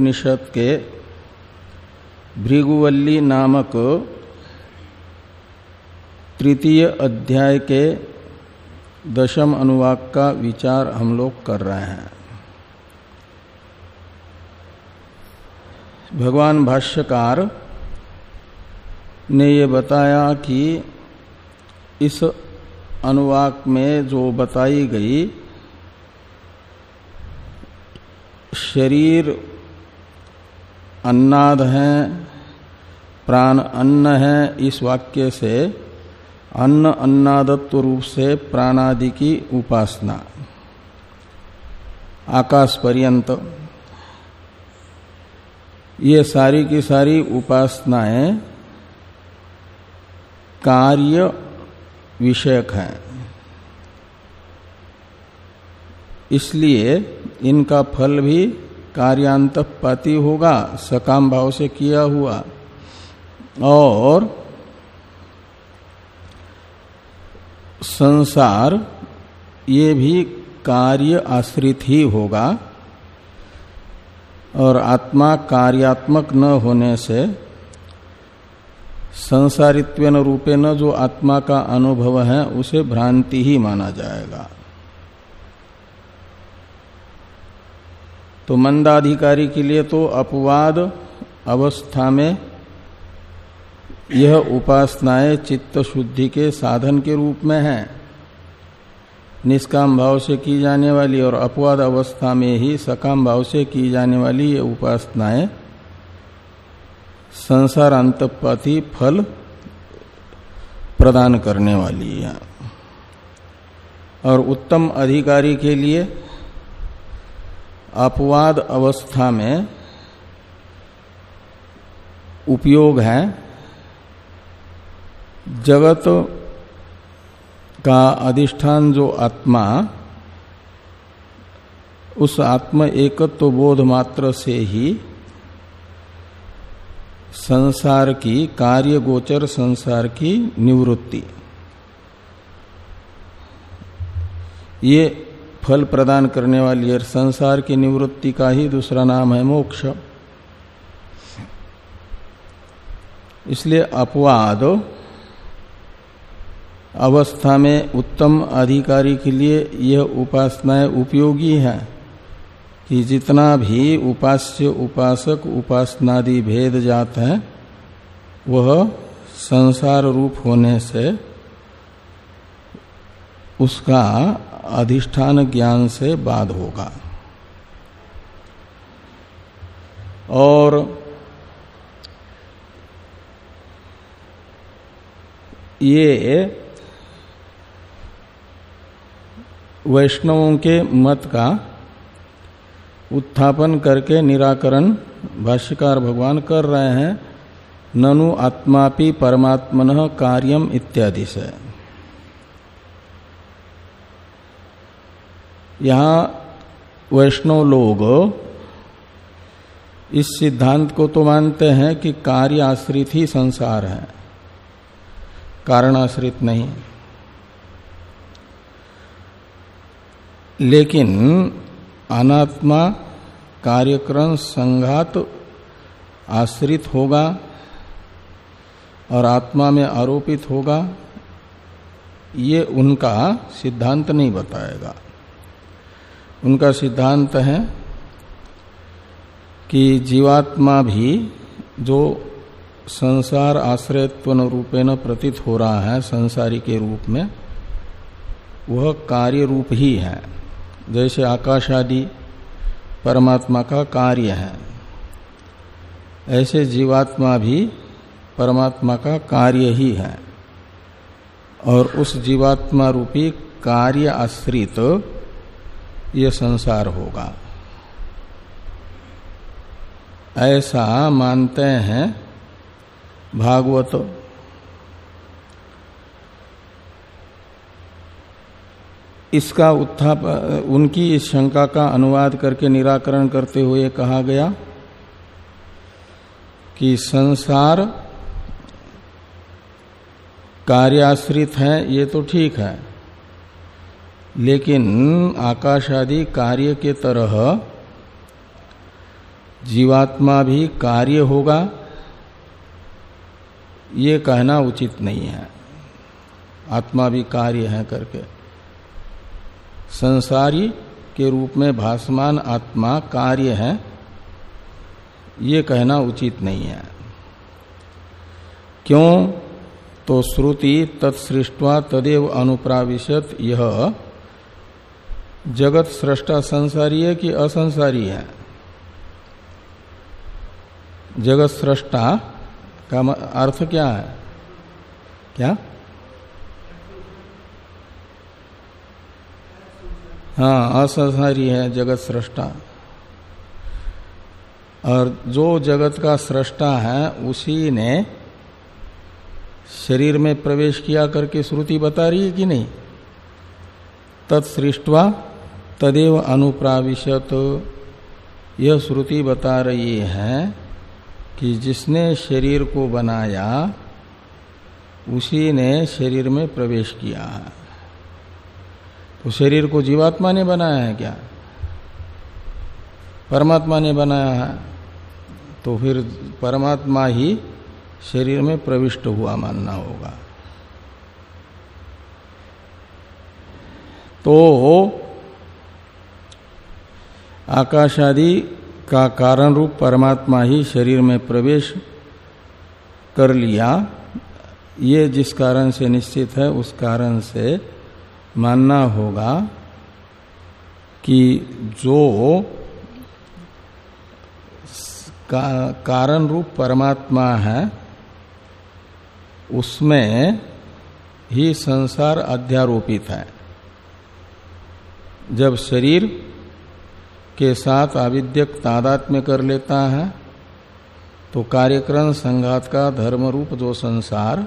उपनिषद के भृगुवल्ली नामक तृतीय अध्याय के दशम अनुवाक का विचार हम लोग कर रहे हैं। भगवान भाष्यकार ने ये बताया कि इस अनुवाक में जो बताई गई शरीर अन्नाद है, प्राण अन्न है, इस वाक्य से अन्न अन्नादत्व रूप से प्राणादि की उपासना। आकाश पर्यंत। ये सारी की सारी उपासनाएँ कार्य विषयक हैं। इसलिए इनका फल भी कार्यांतपाती होगा, सकाम भाव से किया हुआ। और संसार, ये भी कार्य आश्रित ही होगा। और आत्मा कार्यात्मक न होने से संसारित्व रूपे न जो आत्मा का अनुभव है, उसे भ्रांति ही माना जाएगा। तो मंदाधिकारी के लिए तो अपवाद अवस्था में यह उपासनाएँ चित्त शुद्धि के साधन के रूप में है। निष्काम भाव से की जाने वाली और अपवाद अवस्था में ही सकाम भाव से की जाने वाली ये उपासनाएँ संसार अंतपाती फल प्रदान करने वाली है। और उत्तम अधिकारी के लिए अपवाद अवस्था में उपयोग है। जगत का अधिष्ठान जो आत्मा, उस आत्म एकत्व बोध मात्र से ही संसार की कार्य गोचर संसार की निवृत्ति। ये फल प्रदान करने वाली है संसार की निवृत्ति का ही दूसरा नाम है मोक्ष। इसलिए अपवाद अवस्था में उत्तम अधिकारी के लिए यह उपासनाएँ उपयोगी है कि जितना भी उपास्य उपासक उपासनादि भेद जात है, वह संसार रूप होने से उसका अधिष्ठान ज्ञान से बाध होगा। और ये वैष्णवों के मत का उत्थापन करके निराकरण भाष्यकार भगवान कर रहे हैं, ननु आत्मापि परमात्मन कार्यम इत्यादि से। यहाँ वैष्णव लोग इस सिद्धांत को तो मानते हैं कि कार्य आश्रित ही संसार है कारण आश्रित नहीं। लेकिन अनात्मा कार्यक्रम संघात आश्रित होगा और आत्मा में आरोपित होगा, ये उनका सिद्धांत नहीं बताएगा। उनका सिद्धांत है कि जीवात्मा भी जो संसार आश्रयत्व रूपेण प्रतीत हो रहा है संसारी के रूप में, वह कार्य रूप ही है। जैसे आकाश आदि परमात्मा का कार्य है, ऐसे जीवात्मा भी परमात्मा का कार्य ही है। और उस जीवात्मा रूपी कार्य आश्रित ये संसार होगा। ऐसा मानते हैं भागवत। इसका उत्थाप, उनकी इस शंका का अनुवाद करके निराकरण करते हुए कहा गया कि संसार कार्याश्रित है, ये तो ठीक है। लेकिन आकाश आदि कार्य के तरह जीवात्मा भी कार्य होगा, ये कहना उचित नहीं है। आत्मा भी कार्य है करके। संसारी के रूप में भासमान आत्मा कार्य है, ये कहना उचित नहीं है। क्यों? तो श्रुति तत्सृष्टवा तदेव अनुप्राविशत यह जगत सृष्टा संसारी है कि असंसारी है? जगत सृष्टा का अर्थ क्या है? क्या? हाँ असंसारी है, जगत सृष्टा। और जो जगत का सृष्टा है, उसी ने शरीर में प्रवेश किया करके श्रुति बता रही है कि नहीं? तत्सृष्टवा तदेव अनुप्राविशत। यह श्रुति बता रही है कि जिसने शरीर को बनाया, उसी ने शरीर में प्रवेश किया है। तो शरीर को जीवात्मा ने बनाया है क्या? परमात्मा ने बनाया है। तो फिर परमात्मा ही शरीर में प्रविष्ट हुआ मानना होगा। तो आकाश आदि का कारण रूप परमात्मा ही शरीर में प्रवेश कर लिया। ये जिस कारण से निश्चित है उस कारण से मानना होगा कि जो का, कारण रूप परमात्मा है उसमें ही संसार अध्यारोपित है। जब शरीर के साथ आविद्यक तादात्म्य कर लेता है तो कार्यक्रम संघात का धर्म रूप जो संसार,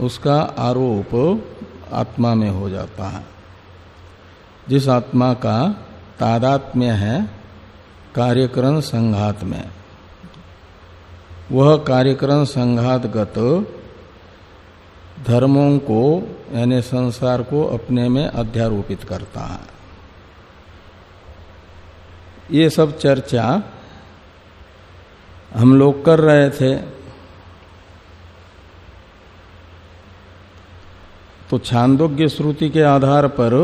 उसका आरोप आत्मा में हो जाता है। जिस आत्मा का तादात्म्य है कार्यक्रम संघात में, वह कार्यक्रम संघातगत धर्मों को, यानी संसार को अपने में अध्यारोपित करता है। ये सब चर्चा हम लोग कर रहे थे। तो छांदोग्य श्रुति के आधार पर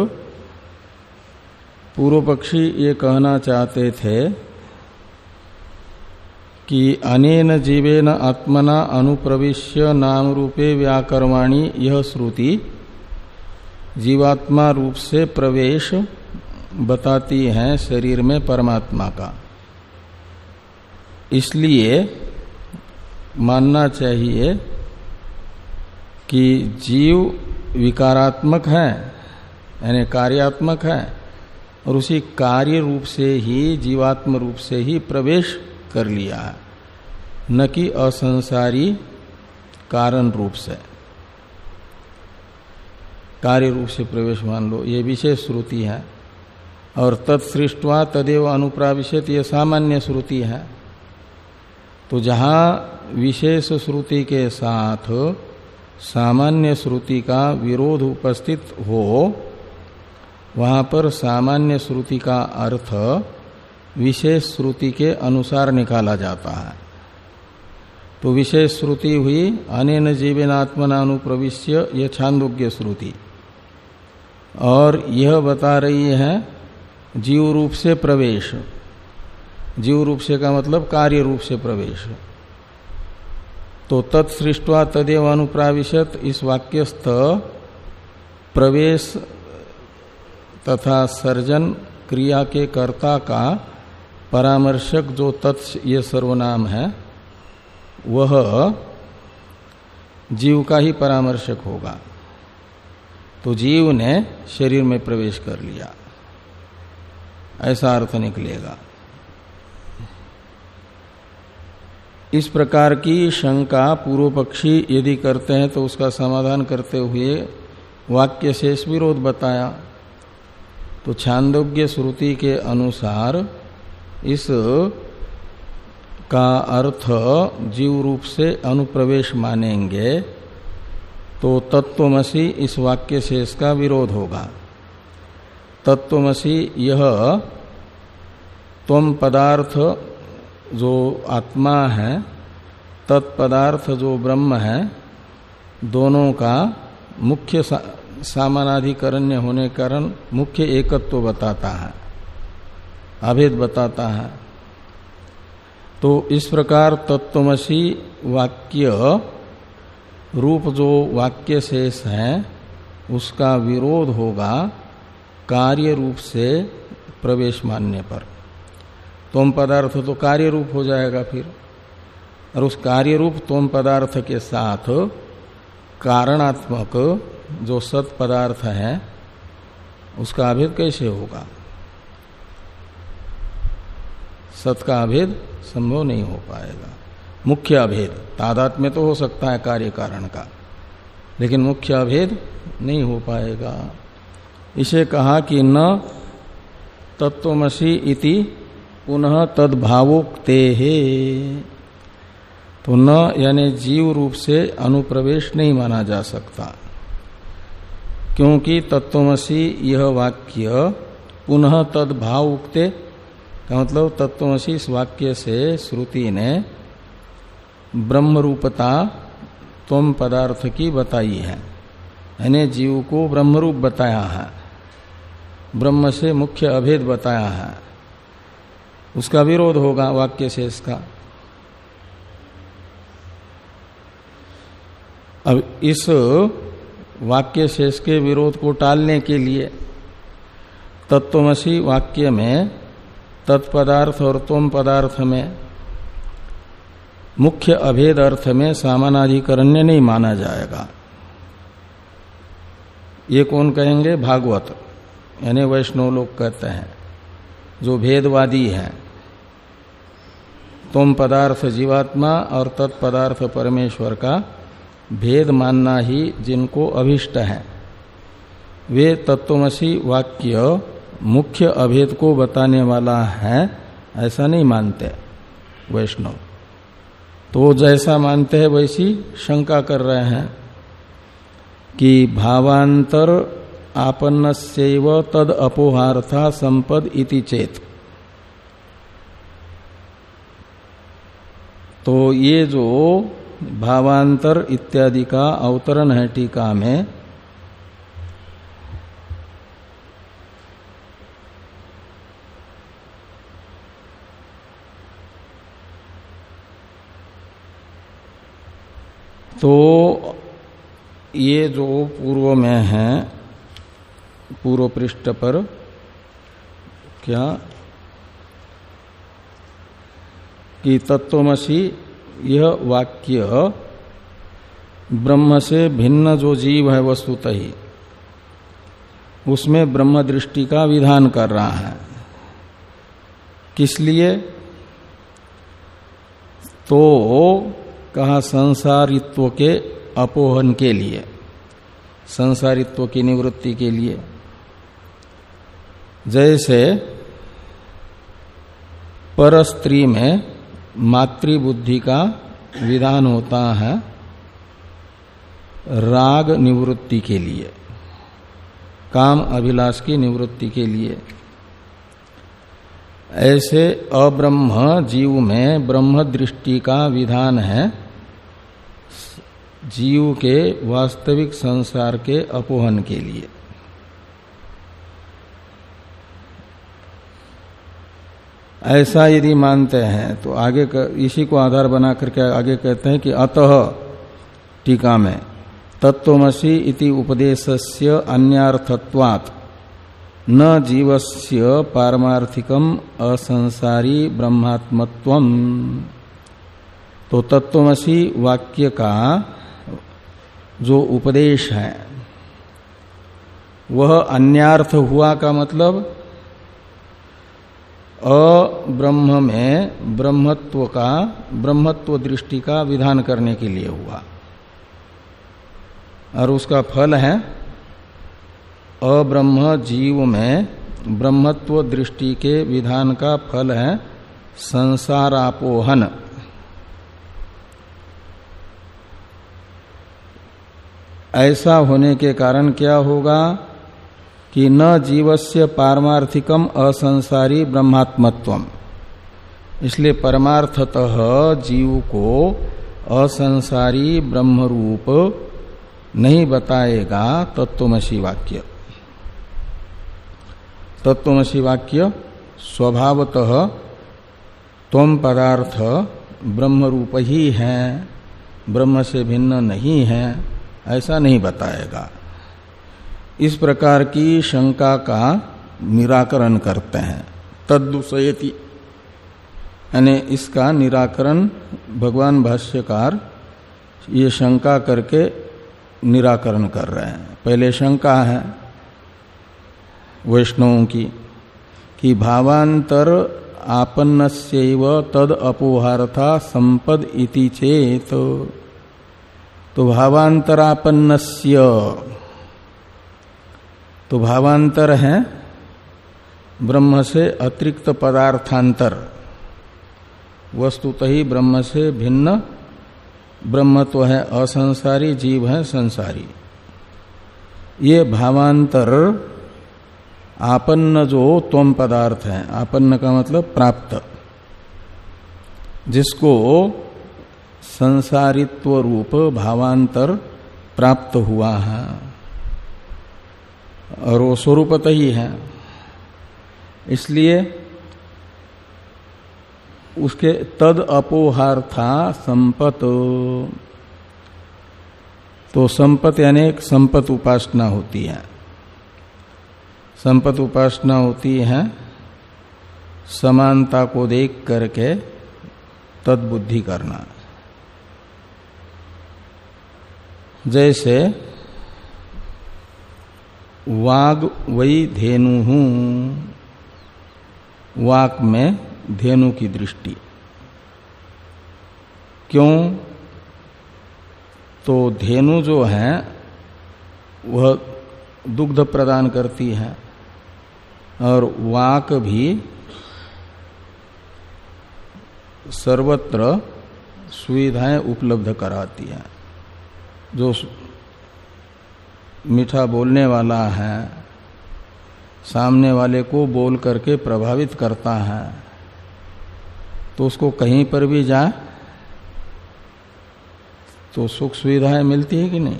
पूर्व पक्षी ये कहना चाहते थे कि अनेन जीवेन आत्मना अनुप्रविश्य नाम रूपे व्याकरवाणी यह श्रुति जीवात्मा रूप से प्रवेश बताती हैं शरीर में परमात्मा का। इसलिए मानना चाहिए कि जीव विकारात्मक है, यानी कार्यात्मक है, और उसी कार्य रूप से ही, जीवात्म रूप से ही प्रवेश कर लिया है। न कि असंसारी कारण रूप से। कार्य रूप से प्रवेश मान लो, ये विशेष श्रुति है। और तत्सृष्टवा तदेव अनुप्राविशत, ये सामान्य श्रुति है। तो जहाँ विशेष श्रुति के साथ सामान्य श्रुति का विरोध उपस्थित हो, वहाँ पर सामान्य श्रुति का अर्थ विशेष श्रुति के अनुसार निकाला जाता है। तो विशेष श्रुति हुई, अनेन जीवनात्मना अनुप्रविश्य यह छांदोग्य श्रुति। और यह बता रही है जीव रूप से प्रवेश। जीव रूप से का मतलब कार्य रूप से प्रवेश। तो तत्सृष्टवा तदेव अनुप्राविशत, इस वाक्यस्थ प्रवेश तथा सर्जन क्रिया के कर्ता का परामर्शक जो तत्स ये सर्वनाम है, वह जीव का ही परामर्शक होगा। तो जीव ने शरीर में प्रवेश कर लिया। ऐसा अर्थ निकलेगा। इस प्रकार की शंका पूर्व पक्षी यदि करते हैं तो उसका समाधान करते हुए वाक्य शेष विरोध बताया। तो छांदोग्य श्रुति के अनुसार इस का अर्थ जीव रूप से अनुप्रवेश मानेंगे तो तत्वमसी इस वाक्य शेष का विरोध होगा। तत्वमसी यह तम पदार्थ जो आत्मा है तत्पदार्थ जो ब्रह्म है दोनों का मुख्य सा, सामानाधिकरण्य होने कारण मुख्य एकत्व तो बताता है अभेद बताता है। तो इस प्रकार तत्वमसी वाक्य रूप जो वाक्य शेष है उसका विरोध होगा कार्य रूप से प्रवेश मानने पर। तोम पदार्थ तो कार्य रूप हो जाएगा फिर। और उस कार्य रूप तोम पदार्थ के साथ कारणात्मक जो सत पदार्थ है, उसका अभेद कैसे होगा? सत का अभेद संभव नहीं हो पाएगा। मुख्य अभेद तादात में तो हो सकता है कार्य कारण का, लेकिन मुख्य अभेद नहीं हो पाएगा। इसे कहा कि न तत्वमसी इति पुनः तदभावोक्ते। हे तो न यानी जीव रूप से अनुप्रवेश नहीं माना जा सकता। क्योंकि तत्वमसी यह वाक्य पुनः तदभाव उक्ते का मतलब तत्वमसी इस वाक्य से श्रुति ने ब्रह्म रूपता तम पदार्थ की बताई है। यानी जीव को ब्रह्मरूप बताया है। ब्रह्म से मुख्य अभेद बताया है। उसका विरोध होगा वाक्य से इसका अब इस वाक्य शेष के विरोध को टालने के लिए तत्वमसी वाक्य में तत्पदार्थ और तोम पदार्थ में मुख्य अभेद अर्थ में सामानाधिकरण्य नहीं माना जाएगा। ये कौन कहेंगे? भागवत। यानी वैष्णव लोग कहते हैं, जो भेदवादी हैं। तुम पदार्थ जीवात्मा और तत्पदार्थ परमेश्वर का भेद मानना ही जिनको अभिष्ट है। वे तत्वमसी वाक्य मुख्य अभेद को बताने वाला है, ऐसा नहीं मानते वैष्णव। तो जैसा मानते हैं, वैसी शंका कर रहे हैं कि भावांतर आपन्न तद अपोहार्था संपद इति चेत। तो ये जो भावांतर इत्यादि का अवतरण है टीका में तो ये जो पूर्व में है पूर्व पृष्ठ पर क्या? कि तत्वमसी यह वाक्य ब्रह्म से भिन्न जो जीव है वस्तुत ही, उसमें ब्रह्म दृष्टि का विधान कर रहा है। किस लिए? तो कहा संसारित्व के अपोहन के लिए, संसारित्व की निवृत्ति के लिए। जैसे पर स्त्री में मातृबुद्धि का विधान होता है राग निवृत्ति के लिए, काम अभिलाष की निवृत्ति के लिए। ऐसे अब्रह्म जीव में ब्रह्म दृष्टि का विधान है जीव के वास्तविक संसार के अपोहन के लिए। ऐसा यदि मानते हैं तो आगे कर, इसी को आधार बना करके आगे कहते हैं कि अतः टीका में तत्वमसी इति उपदेशस्य अन्यार्थत्वात् न जीवस्य पारमार्थिकम असंसारी ब्रह्मात्मत्व तो तत्वमसी वाक्य का जो उपदेश है वह अन्यार्थ हुआ का मतलब अब्रह्म में ब्रह्मत्व का, ब्रह्मत्व दृष्टि का विधान करने के लिए हुआ। और उसका फल है, अब्रह्म जीव में ब्रह्मत्व दृष्टि के विधान का फल है संसारापोहन। ऐसा होने के कारण क्या होगा? कि न जीवस्य पारमार्थिकम असंसारी ब्रह्मात्मत्व इसलिए परमार्थतः जीव को असंसारी ब्रह्म रूप नहीं बताएगा तत्वमसी वाक्य। तत्वमसी वाक्य, स्वभावतः तम पदार्थ ब्रह्म रूप ही है, ब्रह्म से भिन्न नहीं है, ऐसा नहीं बताएगा। इस प्रकार की शंका का निराकरण करते हैं। तदुसयति यानी इसका निराकरण भगवान भाष्यकार ये शंका करके निराकरण कर रहे हैं। पहले शंका है वैष्णवों की कि भावांतर आपन्न तद अपोहारथा संपद इति चेत। तो भावांतरापन्न तो भावांतर है ब्रह्म से अतिरिक्त पदार्थांतर। वस्तुत ही ब्रह्म से भिन्न ब्रह्म तो है असंसारी, जीव है संसारी। ये भावांतर आपन्न जो तोम पदार्थ है, आपन्न का मतलब प्राप्त। जिसको संसारित्व रूप भावांतर प्राप्त हुआ है। और वो स्वरूपत ही है। इसलिए उसके तद अपोहार था संपत। तो संपत यानी एक संपत उपासना होती है। संपत उपासना होती है समानता को देख करके तदबुद्धि करना। जैसे वाग वही धेनु हूँ। वाक में धेनु की दृष्टि। क्यों? तो धेनु जो है, वह दुग्ध प्रदान करती है, और वाक भी सर्वत्र सुविधाएँ उपलब्ध कराती है, जो मीठा बोलने वाला है, सामने वाले को बोल करके प्रभावित करता है तो उसको कहीं पर भी जाए तो सुख सुविधाएँ मिलती है कि नहीं?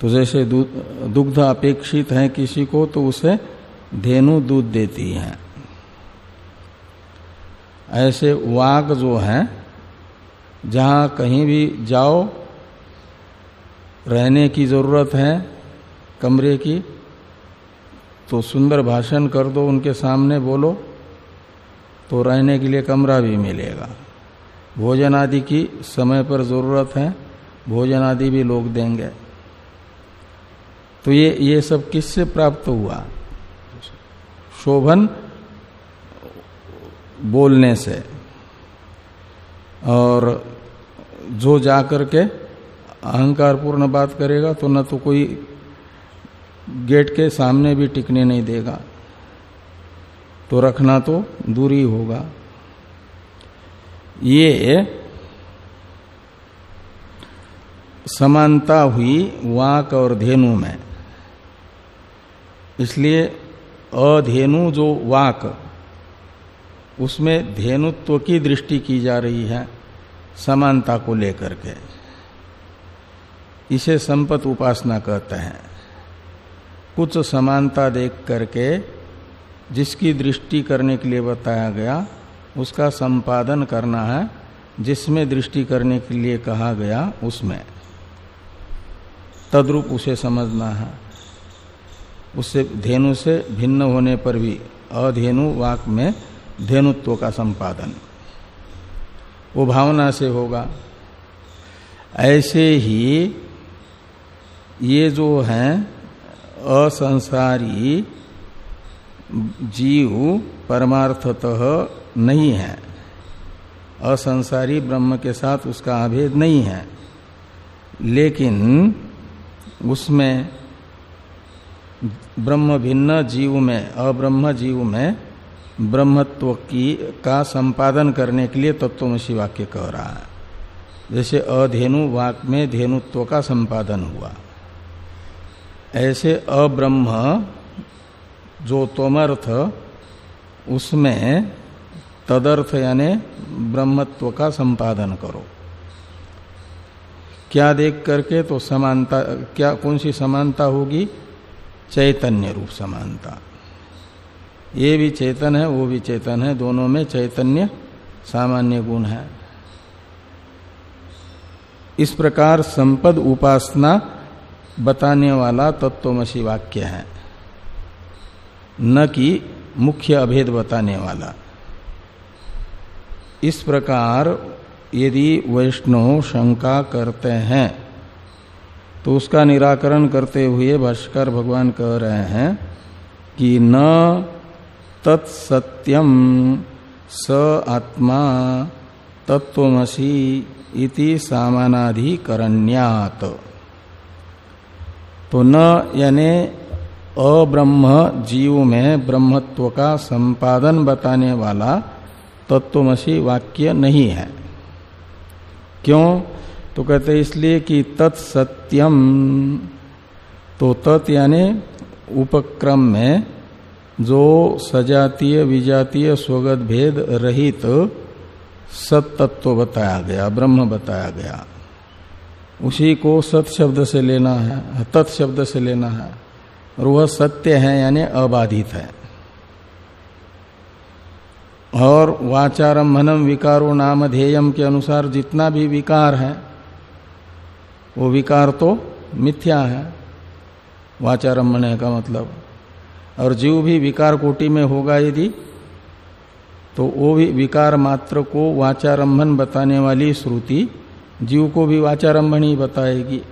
तो जैसे दुग्ध अपेक्षित है किसी को तो उसे धेनु दूध देती है। ऐसे वाग जो है, जहाँ कहीं भी जाओ रहने की ज़रूरत है, कमरे की तो सुंदर भाषण कर दो उनके सामने, बोलो तो रहने के लिए कमरा भी मिलेगा। भोजन आदि की समय पर ज़रूरत है, भोजन आदि भी लोग देंगे। तो ये ये सब किससे प्राप्त हुआ? शोभन बोलने से। और जो जाकर के अहंकार पूर्ण बात करेगा तो न तो कोई गेट के सामने भी टिकने नहीं देगा। तो रखना तो दूरी होगा। ये समानता हुई वाक और धेनु में। इसलिए अधेनु जो वाक, उसमें धेनुत्व की दृष्टि की जा रही है समानता को लेकर के। इसे संपत उपासना कहते हैं। कुछ समानता देख करके जिसकी दृष्टि करने के लिए बताया गया, उसका संपादन करना है, जिसमें दृष्टि करने के लिए कहा गया, उसमें। तद्रूप उसे समझना है। उससे धेनु से भिन्न होने पर भी अधेनु वाक में धेनुत्व का संपादन। वो भावना से होगा। ऐसे ही ये जो है, असंसारी जीव परमार्थतः नहीं है। असंसारी ब्रह्म के साथ उसका अभेद नहीं है। लेकिन उसमें ब्रह्म भिन्न जीव में, अब्रह्म जीव में ब्रह्मत्व की, का संपादन करने के लिए तत्वमसी वाक्य कह रहा है। जैसे अधेनु वाक में धेनुत्व का संपादन हुआ। ऐसे अब्रह्म जो तोमर्थ उसमें तदर्थ यानी ब्रह्मत्व का संपादन करो। क्या देख करके तो समानता, क्या, कौन सी समानता होगी? चैतन्य रूप समानता। ये भी चेतन है, वो भी चेतन है, दोनों में चैतन्य सामान्य गुण है। इस प्रकार संपद उपासना बताने वाला तत्वमसी वाक्य है। न कि मुख्य अभेद बताने वाला। इस प्रकार यदि वैष्णव शंका करते हैं तो उसका निराकरण करते हुए भाष्कर भगवान कह रहे हैं कि न तत्सत्यम स आत्मा तत्वमसी इति सामानाधिकरण्यात। तो न यानी अब्रह्म जीव में ब्रह्मत्व का संपादन बताने वाला तत्वमसी वाक्य नहीं है। क्यों? तो कहते इसलिए कि तत्सत्यम तो तत् यानी उपक्रम में जो सजातीय, विजातीय, स्वगत भेद रहित सत तत्व बताया गया, ब्रह्म बताया गया। उसी को सत शब्द से लेना है, तत् शब्द से लेना है, और वह सत्य है, यानी अबाधित है। और वाचारंभनम विकारो नाम ध्येयम के अनुसार जितना भी विकार है, वो विकार तो मिथ्या है। वाचारंभन का मतलब। और जीव भी विकार कोटि में होगा यदि तो वो भी विकार मात्र को वाचारम्भन बताने वाली श्रुति जीव को भी वाचारंभन ही बताएगी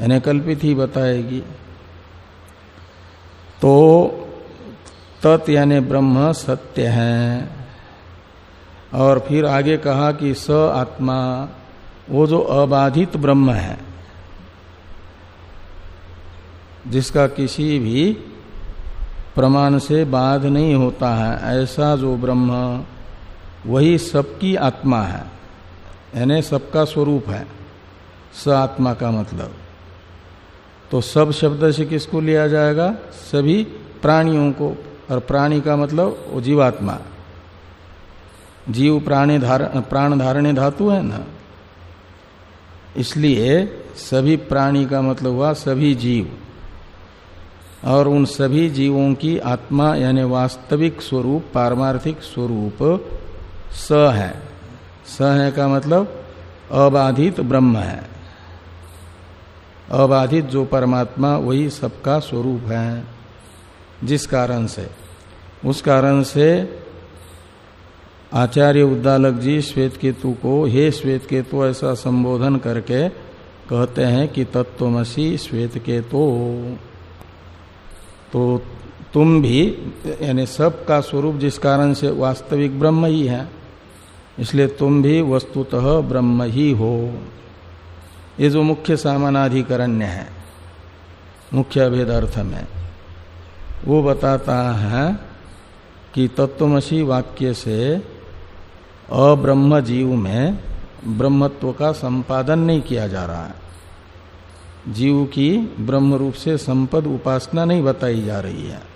यानी कल्पित ही बताएगी। तो तत् यानी ब्रह्म सत्य है। और फिर आगे कहा कि स आत्मा, वो जो अबाधित ब्रह्म है, जिसका किसी भी प्रमाण से बाध नहीं होता है, ऐसा जो ब्रह्म, वही सबकी आत्मा है। यानी सबका स्वरूप है। स आत्मा का मतलब। तो सब शब्द से किसको लिया जाएगा? सभी प्राणियों को। और प्राणी का मतलब वो जीवात्मा। जीव प्राणी धार, प्राण धारणे धातु है ना? इसलिए सभी प्राणी का मतलब हुआ सभी जीव। और उन सभी जीवों की आत्मा यानी वास्तविक स्वरूप, पारमार्थिक स्वरूप स है। स है का मतलब अबाधित ब्रह्म है। अबाधित जो परमात्मा, वही सबका स्वरूप है। जिस कारण से। उस कारण से आचार्य उद्दालक जी श्वेत केतु को, हे श्वेत केतु, ऐसा संबोधन करके कहते हैं कि तत्वमसी श्वेत केतु। तो तुम भी, यानी सब का स्वरूप जिस कारण से, वास्तविक ब्रह्म ही है। इसलिए तुम भी वस्तुतः ब्रह्म ही हो। ये जो मुख्य सामानाधिकरण्य है, मुख्य अभेद अर्थ में, वो बताता है कि तत्वमसी वाक्य से अब्रह्म जीव में ब्रह्मत्व का संपादन नहीं किया जा रहा है। जीव की ब्रह्म रूप से संपद उपासना नहीं बताई जा रही है।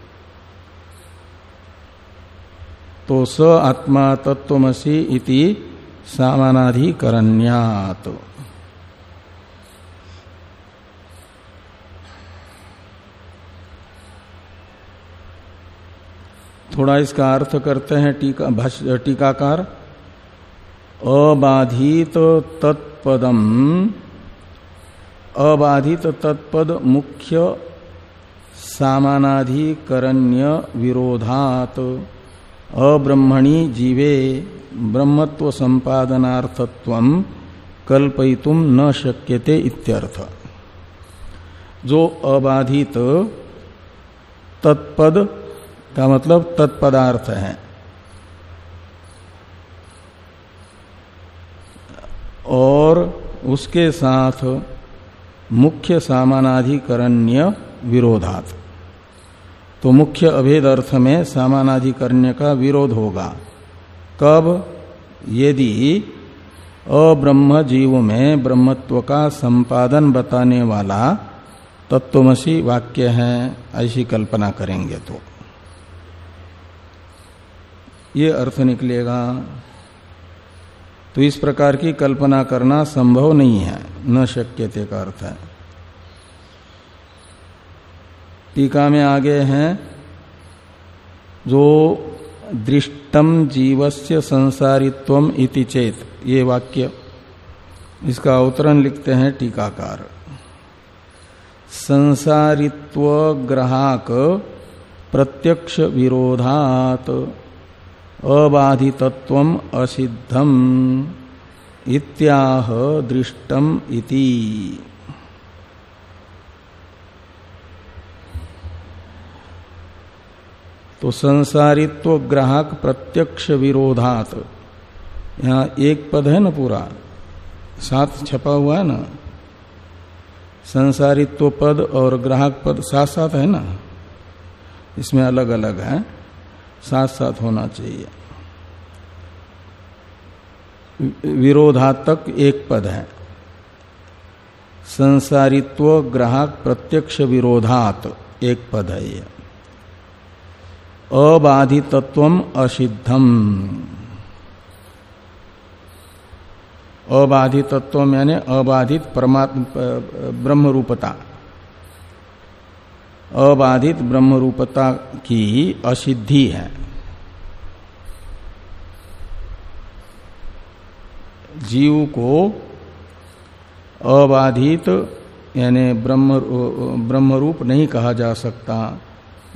तो स आत्मा तत्वमसी इति सामानाधिकरण्यात। थोड़ा इसका अर्थ करते हैं टीका टीकाकार। अबाधित तत्पदम अबाधित तत्पद मुख्य सामानाधिकरण्य विरोधात। अब्रह्मणी जीवे ब्रह्मत्व संपादनार्थत्व कल्पयितुम न शक्यते इत्यर्थ। जो अबाधित तत्पद, का मतलब तत्पदार्थ है। और उसके साथ मुख्य सामानाधिकरण्य विरोधात। तो मुख्य अभेद अर्थ में सामानाधिकरण्य का विरोध होगा। कब? यदि अब्रह्म जीव में ब्रह्मत्व का संपादन बताने वाला तत्वमसी वाक्य है, ऐसी कल्पना करेंगे तो। ये अर्थ निकलेगा। तो इस प्रकार की कल्पना करना संभव नहीं है, न शक्यते का अर्थ है। टीका में आगे हैं, जो दृष्टम जीवस्य संसारित्व इति चेत, ये वाक्य, इसका अवतरण लिखते हैं टीकाकार। संसारित्व ग्राहक प्रत्यक्ष विरोधात अबाधितत्व असिद्धम, इत्याह दृष्टम इति। तो संसारित्व ग्राहक प्रत्यक्ष विरोधात। यहाँ एक पद है ना पूरा। साथ छपा हुआ है ना? संसारित्व पद और ग्राहक पद साथ साथ है ना? इसमें अलग अलग है। साथ साथ होना चाहिए। विरोधात्मक एक पद है। संसारित्व ग्राहक प्रत्यक्ष विरोधात एक पद है ये। अबाधितत्व असिद्धम। अबाधितत्व यानी अबाधित परमात्म ब्रह्म रूपता अबाधित ब्रह्म रूपता की असिद्धि है। जीव को अबाधित यानी ब्रह्म, ब्रह्मरूप नहीं कहा जा सकता।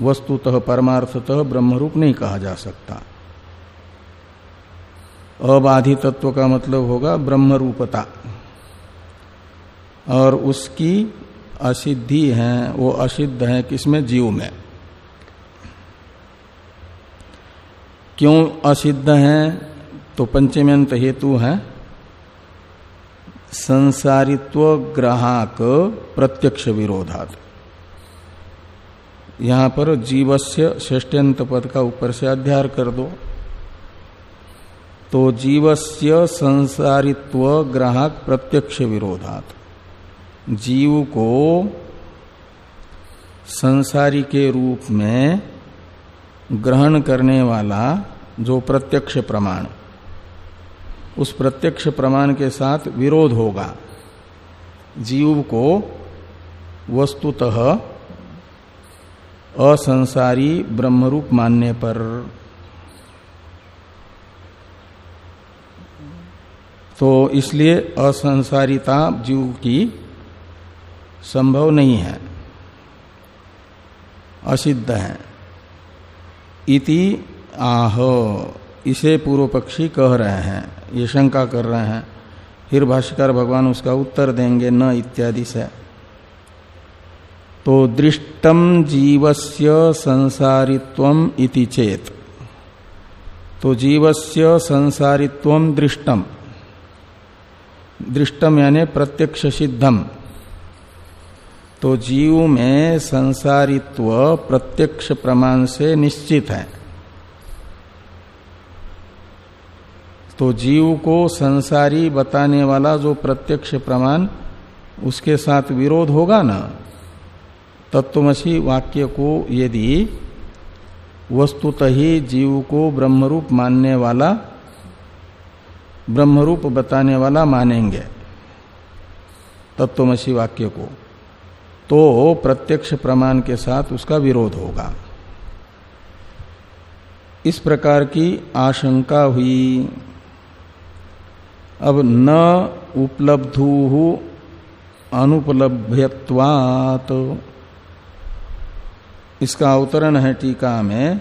वस्तुतः परमार्थतः ब्रह्मरूप नहीं कहा जा सकता। अबाधित तत्व का मतलब होगा ब्रह्म रूपता और उसकी असिद्धि है, वो असिद्ध है किसमें? जीव में। क्यों असिद्ध है? तो पंचम्यंत हेतु है। संसारित्व ग्राहक प्रत्यक्ष विरोधात। यहाँ पर जीवस्य श्रेष्ठ्यंत पद का ऊपर से अध्यार कर दो। तो जीवस्य संसारित्व ग्राहक प्रत्यक्ष विरोधात। जीव को संसारी के रूप में ग्रहण करने वाला जो प्रत्यक्ष प्रमाण, उस प्रत्यक्ष प्रमाण के साथ विरोध होगा। जीव को वस्तुतः असंसारी ब्रह्मरूप मानने पर। तो इसलिए असंसारिता जीव की संभव नहीं है। असिद्ध है। इति आह, इसे पूर्व पक्षी कह रहे हैं, ये शंका कर रहे हैं। फिर भाष्यकार भगवान उसका उत्तर देंगे, न इत्यादि से। तो दृष्टम जीवस्य संसारित्व इति चेत। तो जीवस्य संसारित्व दृष्टम दृष्टम यानी प्रत्यक्ष सिद्धम तो जीव में संसारित्व प्रत्यक्ष प्रमाण से निश्चित है। तो जीव को संसारी बताने वाला जो प्रत्यक्ष प्रमाण, उसके साथ विरोध होगा ना? तत्वमसी वाक्य को यदि वस्तुत ही जीव को ब्रह्मरूप मानने वाला, ब्रह्मरूप बताने वाला मानेंगे तत्वमसी वाक्य को तो प्रत्यक्ष प्रमाण के साथ उसका विरोध होगा। इस प्रकार की आशंका हुई। अब न उपलब्धु अनुपलभ्यवात इसका अवतरण है टीका में।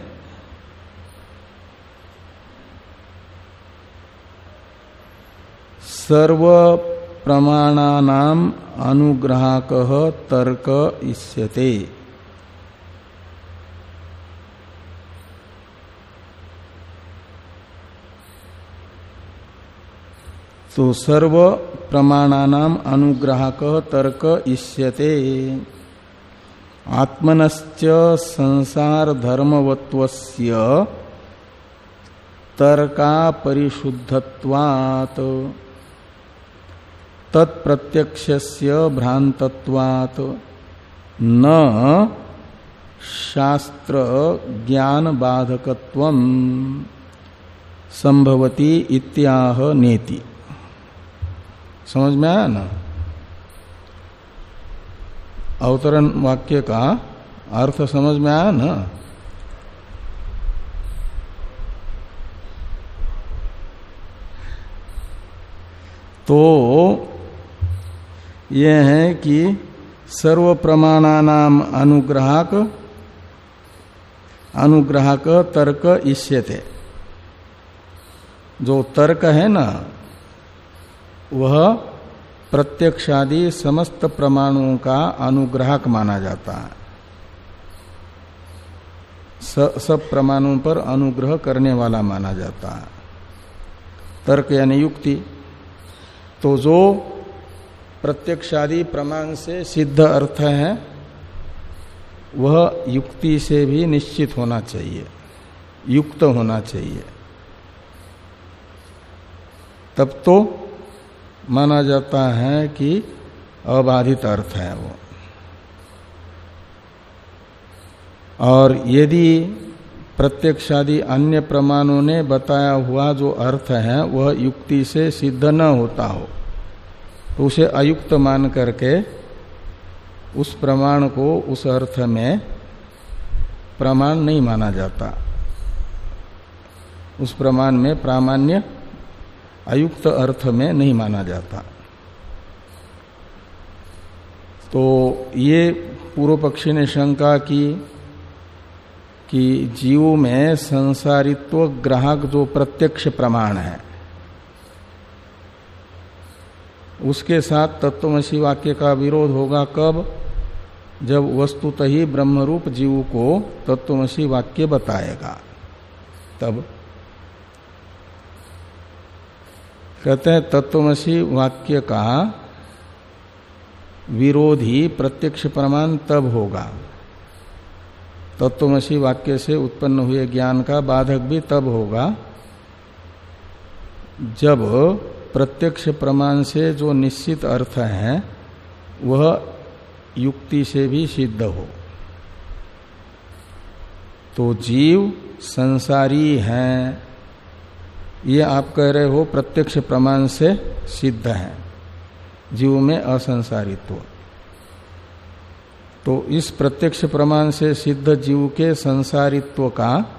सर्व प्रमाणानाम अनुग्राहक तर्क इष्यते। तो सर्व प्रमाणानाम अनुग्राहक तर्क इष्यते। आत्मनश्च संसार धर्मवत्वस्य तर्का परिशुद्धत्वात् तत्प्रत्यक्षस्य भ्रांतत्वात् न शास्त्र ज्ञान बाधकत्वम् संभवती इत्याह नेति। समझ में आया ना? अवतरण वाक्य का अर्थ समझ में आया ना? तो ये है कि सर्व प्रमाणानाम अनुग्राहक अनुग्राहक तर्क इष्यते जो तर्क है ना, वह प्रत्यक्षादि समस्त प्रमाणों का अनुग्राहक माना जाता है। सब प्रमाणों पर अनुग्रह करने वाला माना जाता है। तर्क यानी युक्ति। तो जो प्रत्यक्षादि प्रमाण से सिद्ध अर्थ है, वह युक्ति से भी निश्चित होना चाहिए, युक्त होना चाहिए। तब तो माना जाता है कि अबाधित अर्थ है वो। और यदि प्रत्यक्षादि अन्य प्रमाणों ने बताया हुआ जो अर्थ है, वह युक्ति से सिद्ध न होता हो तो उसे अयुक्त मान करके उस प्रमाण को उस अर्थ में प्रमाण नहीं माना जाता। उस प्रमाण में प्रामाण्य अयुक्त अर्थ में नहीं माना जाता। तो ये पूर्व पक्षी ने शंका की कि जीव में संसारित्व ग्राहक जो प्रत्यक्ष प्रमाण है, उसके साथ तत्वमसी वाक्य का विरोध होगा कब? जब वस्तुत ही ब्रह्मरूप जीव को तत्वमसी वाक्य बताएगा। तब कहते हैं, तत्वमसी वाक्य का विरोधी प्रत्यक्ष प्रमाण तब होगा। तत्वमसी वाक्य से उत्पन्न हुए ज्ञान का बाधक भी तब होगा, जब प्रत्यक्ष प्रमाण से जो निश्चित अर्थ है, वह युक्ति से भी सिद्ध हो। तो जीव संसारी है। ये आप कह रहे हो प्रत्यक्ष प्रमाण से सिद्ध है। जीव में असंसारित्व। तो इस प्रत्यक्ष प्रमाण से सिद्ध जीव के संसारित्व का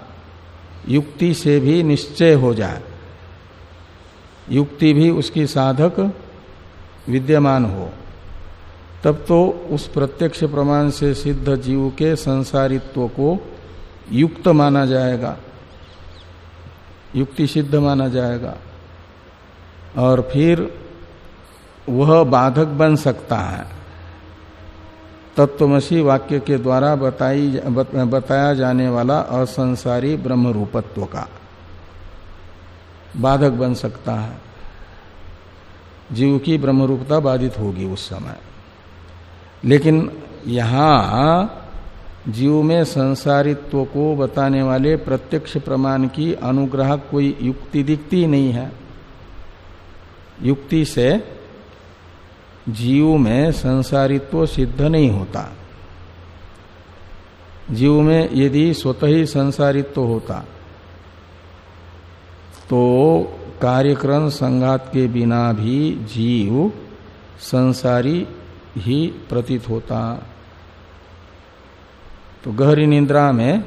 युक्ति से भी निश्चय हो जाए। युक्ति भी उसकी साधक विद्यमान हो। तब तो उस प्रत्यक्ष प्रमाण से सिद्ध जीव के संसारित्व को युक्त माना जाएगा। युक्ति सिद्ध माना जाएगा। और फिर वह बाधक बन सकता है। तत्वमसी वाक्य के द्वारा बताई बत, बताया जाने वाला असंसारी ब्रह्म रूपत्व का बाधक बन सकता है। जीव की ब्रह्मरूपता बाधित होगी उस समय। लेकिन यहाँ जीव में संसारित्व को बताने वाले प्रत्यक्ष प्रमाण की अनुग्रह कोई युक्ति दिखती नहीं है। युक्ति से जीव में संसारित्व सिद्ध नहीं होता। जीव में यदि स्वतः ही संसारित्व होता तो कार्यक्रम संघात के बिना भी जीव संसारी ही प्रतीत होता। तो गहरी निंद्रा में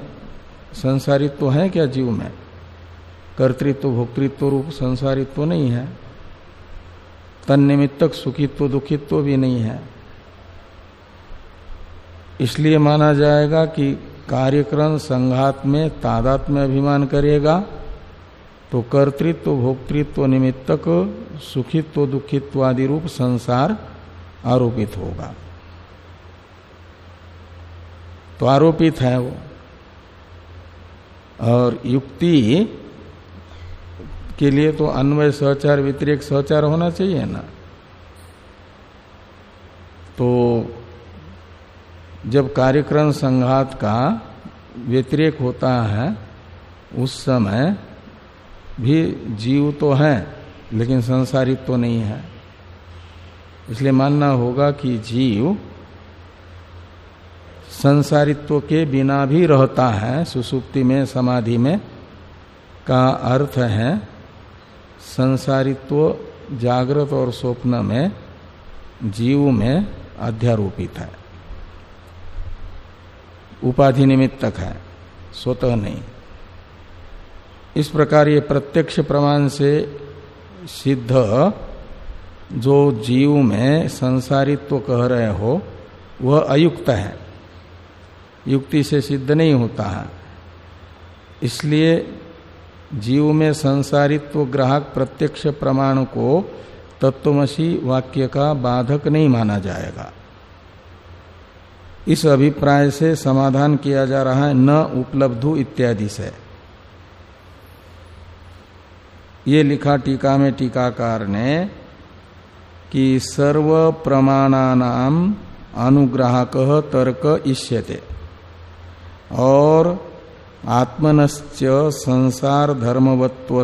संसारित्व तो है क्या जीव में? कर्तृत्व, भोक्तृत्व रूप संसारित्व तो नहीं है। तन निमित्तक सुखित्व, दुखित्व भी नहीं है। इसलिए माना जाएगा कि कार्यक्रम संघात में तादात्म्य अभिमान करेगा तो कर्तृत्व, भोक्तृत्व, निमित्तक सुखित्व, दुखित्व आदि रूप संसार आरोपित होगा। तो आरोपित है वो। और युक्ति के लिए तो अन्वय सहचार व्यतिरिक सहचार होना चाहिए ना। तो जब कार्यक्रम संघात का व्यतिरेक होता है, उस समय भी जीव तो है, लेकिन संसारित तो नहीं है। इसलिए मानना होगा कि जीव संसारित्व के बिना भी रहता है, सुसुप्ति में, समाधि में, का अर्थ है संसारित्व जागृत और स्वप्न में, जीव में अध्यारोपित है। उपाधि निमित्तक है, स्वतः नहीं। इस प्रकार ये प्रत्यक्ष प्रमाण से सिद्ध जो जीव में संसारित्व कह रहे हो, वह अयुक्त है। युक्ति से सिद्ध नहीं होता है। इसलिए जीव में संसारित्व ग्राहक प्रत्यक्ष प्रमाण को तत्वमसी वाक्य का बाधक नहीं माना जाएगा। इस अभिप्राय से समाधान किया जा रहा है, न उपलब्धु इत्यादि से। ये लिखा टीका में टीकाकार ने कि सर्व प्रमाणानाम अनुग्राहक तर्क इष्यते। और आत्मनश्च संसार धर्मवत्व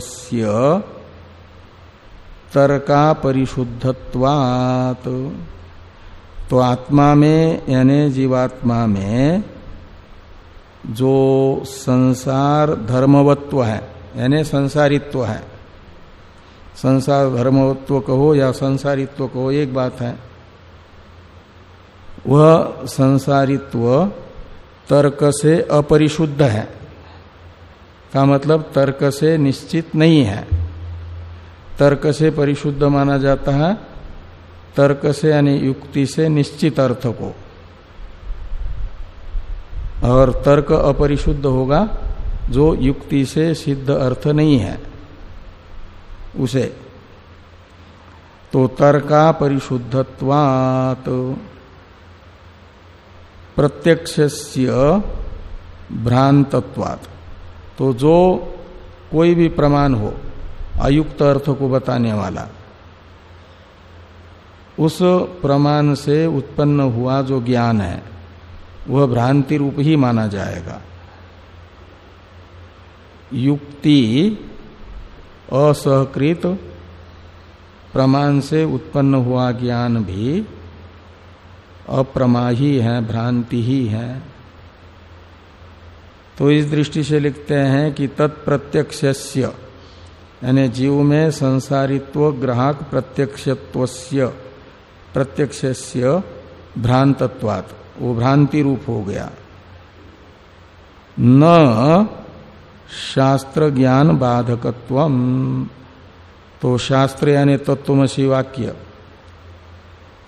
तर्का परिशुद्धत्वात् तो आत्मा में यानी जीवात्मा में जो संसार धर्मवत्व है, यानी संसारित्व है संसार धर्मवत्व कहो या संसारित्व कहो, एक बात है, वह संसारित्व तर्क से अपरिशुद्ध है। का मतलब तर्क से निश्चित नहीं है। तर्क से परिशुद्ध माना जाता है, तर्क से यानी युक्ति से निश्चित अर्थ को। और तर्क अपरिशुद्ध होगा, जो युक्ति से सिद्ध अर्थ नहीं है उसे। तो तर्का परिशुद्धत्वात। प्रत्यक्ष भ्रांतत्वात। तो जो कोई भी प्रमाण हो अयुक्त अर्थ को बताने वाला, उस प्रमाण से उत्पन्न हुआ जो ज्ञान है, वह भ्रांति रूप ही माना जाएगा। युक्ति असहकृत प्रमाण से उत्पन्न हुआ ज्ञान भी अप्रमा ही है भ्रांति ही है। तो इस दृष्टि से लिखते हैं कि तत्प्रत्यक्ष यानी जीव में संसारित्व ग्राहक प्रत्यक्षत्व प्रत्यक्ष भ्रांतत्वात्, वो भ्रांति रूप हो गया। न शास्त्र ज्ञान बाधकत्व तो शास्त्र यानी तत्वमसी वाक्य।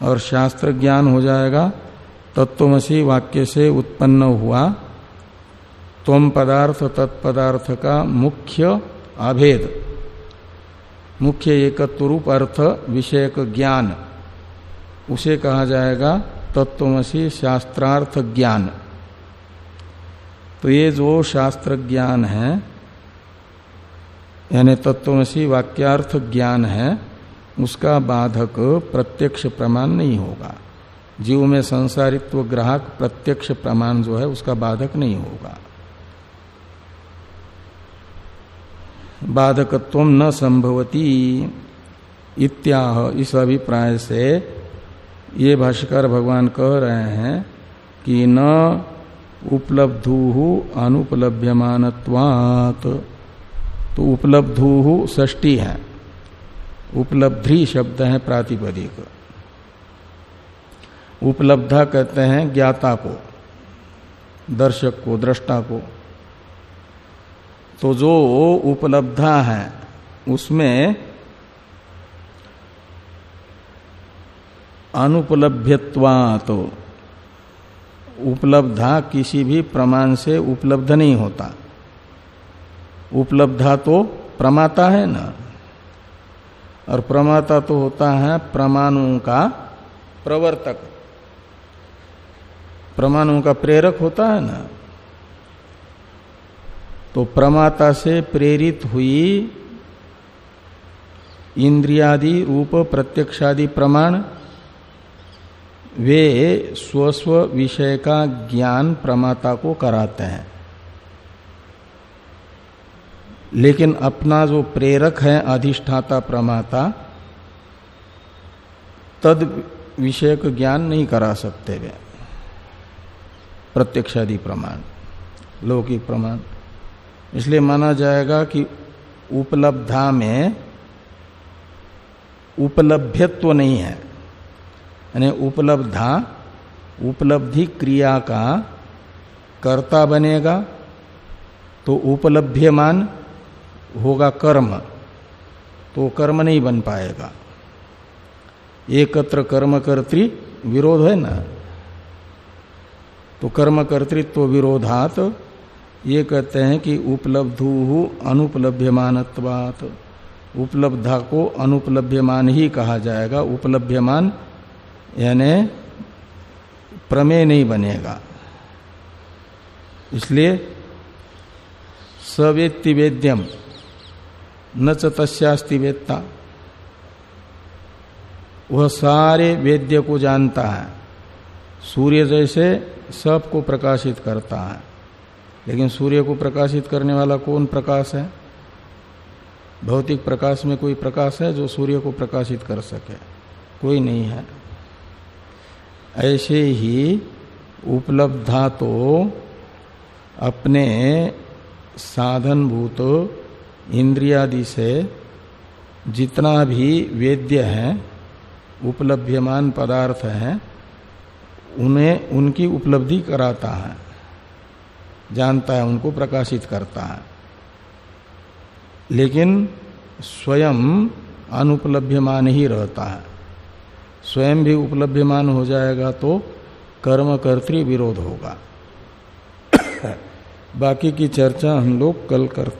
और शास्त्र ज्ञान हो जाएगा, तत्वमसी वाक्य से उत्पन्न हुआ तम पदार्थ तत्पदार्थ का मुख्य अभेद। मुख्य एकत्व रूप अर्थ विषयक ज्ञान। उसे कहा जाएगा तत्वमसी शास्त्रार्थ ज्ञान। तो ये जो शास्त्र ज्ञान है, यानी तत्वमसी वाक्यार्थ ज्ञान है उसका बाधक प्रत्यक्ष प्रमाण नहीं होगा। जीव में संसारित्व ग्राहक प्रत्यक्ष प्रमाण जो है, उसका बाधक नहीं होगा। बाधकत्व न संभवती इत्याह, इस अभिप्राय से ये भाष्यकार भगवान कह रहे हैं कि न उपलब्धु अनुपलभ्यमान तो उपलब्धु ष्टी है। उपलब्धि शब्द है प्रातिपदिक। उपलब्धा कहते हैं ज्ञाता को, दर्शक को, दृष्टा को। तो जो उपलब्धा है, उसमें अनुपलभ्यवात उपलब्धा किसी भी प्रमाण से उपलब्ध नहीं होता। उपलब्धा तो प्रमाता है ना। और प्रमाता तो होता है प्रमाणों का प्रवर्तक। प्रमाणों का प्रेरक होता है ना? तो प्रमाता से प्रेरित हुई इंद्रियादि, रूप, प्रत्यक्षादि प्रमाण, वे स्वस्व विषय का ज्ञान प्रमाता को कराते हैं। लेकिन अपना जो प्रेरक है, अधिष्ठाता, प्रमाता, तद विषयक ज्ञान नहीं करा सकते वे। प्रत्यक्षादि प्रमाण, लौकिक प्रमाण। इसलिए माना जाएगा कि उपलब्धा में उपलभ्यत्व नहीं है। यानी उपलब्धा, उपलब्धि क्रिया का कर्ता बनेगा तो उपलभ्यमान होगा कर्म तो कर्म नहीं बन पाएगा। एकत्र कर्म कर्तृ विरोध है ना? तो कर्म कर्तृत्व विरोधात, ये कहते हैं कि उपलब्धु अनुपलभ्यमानत्वात। उपलब्धा को अनुपलभ्यमान ही कहा जाएगा। उपलभ्यमान यानी प्रमेय नहीं बनेगा। इसलिए सवेत्ति वेद्यम न तस्यास्ति वेत्ता। वह सारे वेद्य को जानता है। सूर्य जैसे सबको प्रकाशित करता है। लेकिन सूर्य को प्रकाशित करने वाला कौन प्रकाश है? भौतिक प्रकाश में कोई प्रकाश है जो सूर्य को प्रकाशित कर सके? कोई नहीं है। ऐसे ही उपलब्धा तो अपने साधनभूत इंद्रियादि से जितना भी वेद्य है, उपलभ्यमान पदार्थ है, उन्हें, उनकी उपलब्धि कराता है, जानता है, उनको प्रकाशित करता है। लेकिन स्वयं अनुपलभ्यमान ही रहता है। स्वयं भी उपलभ्यमान हो जाएगा तो कर्म कर्तृ विरोध होगा। बाकी की चर्चा हम लोग कल करते